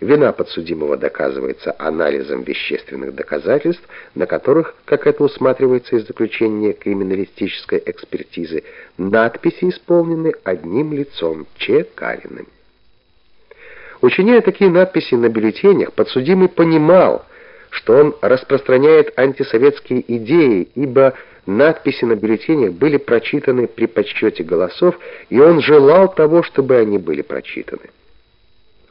Вина подсудимого доказывается анализом вещественных доказательств, на которых, как это усматривается из заключения криминалистической экспертизы, надписи исполнены одним лицом Ч. Калиным. Учиняя такие надписи на бюллетенях, подсудимый понимал, что он распространяет антисоветские идеи, ибо надписи на бюллетенях были прочитаны при подсчете голосов, и он желал того, чтобы они были прочитаны.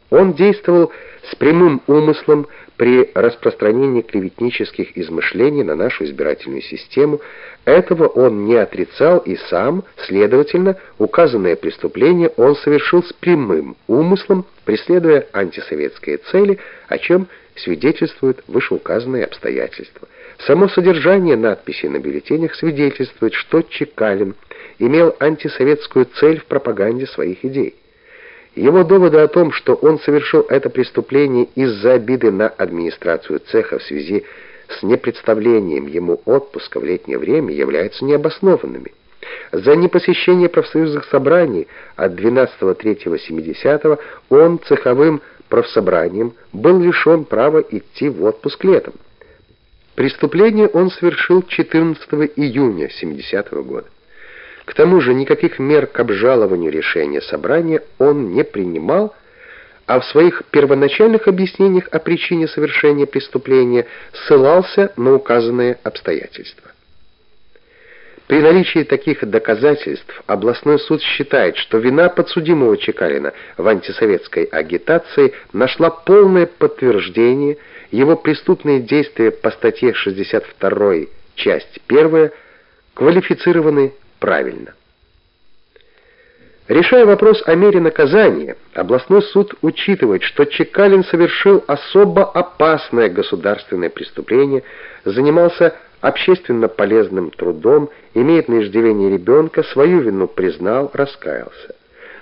Он действовал с прямым умыслом при распространении клеветнических измышлений на нашу избирательную систему. Этого он не отрицал и сам, следовательно, указанное преступление он совершил с прямым умыслом, преследуя антисоветские цели, о чем свидетельствуют вышеуказанные обстоятельства. Само содержание надписи на бюллетенях свидетельствует, что Чекалин имел антисоветскую цель в пропаганде своих идей. Его доводы о том, что он совершил это преступление из-за обиды на администрацию цеха в связи с непредставлением ему отпуска в летнее время, являются необоснованными. За непосещение профсоюзных собраний от 12.03.70 он цеховым профсобранием был лишен права идти в отпуск летом. Преступление он совершил 14 июня 70 -го года. К тому же никаких мер к обжалованию решения собрания он не принимал, а в своих первоначальных объяснениях о причине совершения преступления ссылался на указанные обстоятельства. При наличии таких доказательств областной суд считает, что вина подсудимого Чекалина в антисоветской агитации нашла полное подтверждение, его преступные действия по статье 62 часть 1 квалифицированы правильно. Решая вопрос о мере наказания, областной суд учитывает, что Чекалин совершил особо опасное государственное преступление, занимался общественно полезным трудом, имеет на иждивении ребенка, свою вину признал, раскаялся.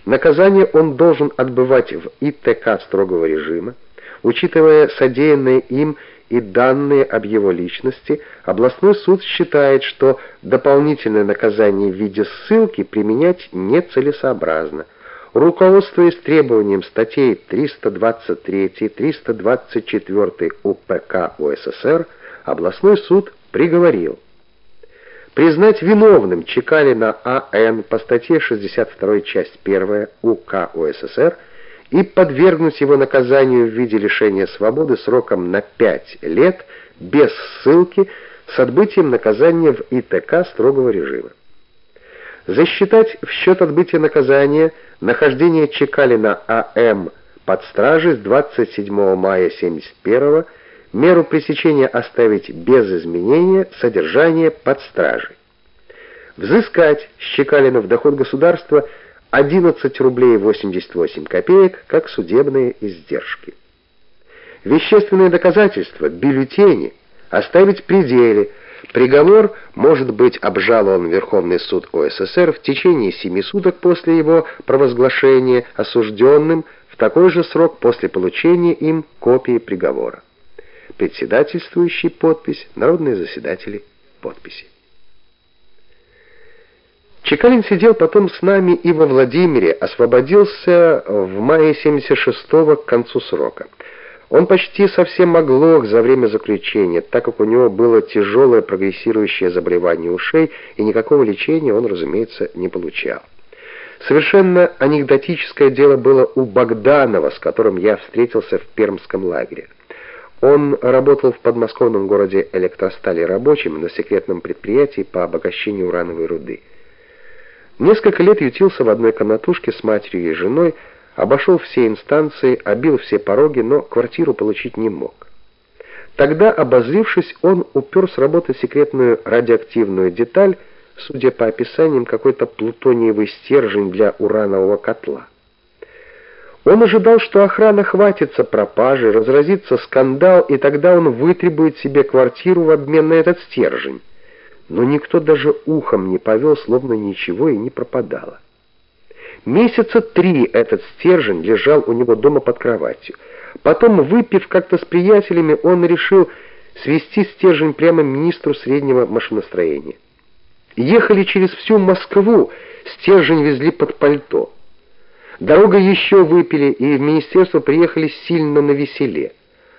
Наказание он должен отбывать в ИТК строгого режима, учитывая содеянное им и данные об его личности, областной суд считает, что дополнительное наказание в виде ссылки применять нецелесообразно. Руководствуясь требованием статей 323-324 УПК УССР, областной суд приговорил признать виновным Чекалина А.Н. по статье 62 часть 1 УК УССР и подвергнуть его наказанию в виде лишения свободы сроком на 5 лет без ссылки с отбытием наказания в ИТК строгого режима. Засчитать в счет отбытия наказания нахождение Чекалина А.М. под стражей с 27 мая 71 меру пресечения оставить без изменения содержание под стражей. Взыскать с Чекалина в доход государства – 11 рублей 88 копеек как судебные издержки. Вещественные доказательства, бюллетени оставить при деле. Приговор может быть обжалован Верховный суд ОССР в течение 7 суток после его провозглашения осужденным в такой же срок после получения им копии приговора. Председательствующий подпись, народные заседатели подписи. Чекалин сидел потом с нами и во Владимире, освободился в мае 76-го к концу срока. Он почти совсем оглох за время заключения, так как у него было тяжелое прогрессирующее заболевание ушей, и никакого лечения он, разумеется, не получал. Совершенно анекдотическое дело было у Богданова, с которым я встретился в Пермском лагере. Он работал в подмосковном городе электростали рабочим на секретном предприятии по обогащению урановой руды. Несколько лет ютился в одной комнатушке с матерью и женой, обошел все инстанции, обил все пороги, но квартиру получить не мог. Тогда, обозлившись, он упер с работы секретную радиоактивную деталь, судя по описаниям, какой-то плутониевый стержень для уранового котла. Он ожидал, что охрана хватится пропажи, разразится скандал, и тогда он вытребует себе квартиру в обмен на этот стержень но никто даже ухом не повел, словно ничего и не пропадало. Месяца три этот стержень лежал у него дома под кроватью. Потом, выпив как-то с приятелями, он решил свести стержень прямо министру среднего машиностроения. Ехали через всю Москву, стержень везли под пальто. Дорога еще выпили, и в министерство приехали сильно на веселе.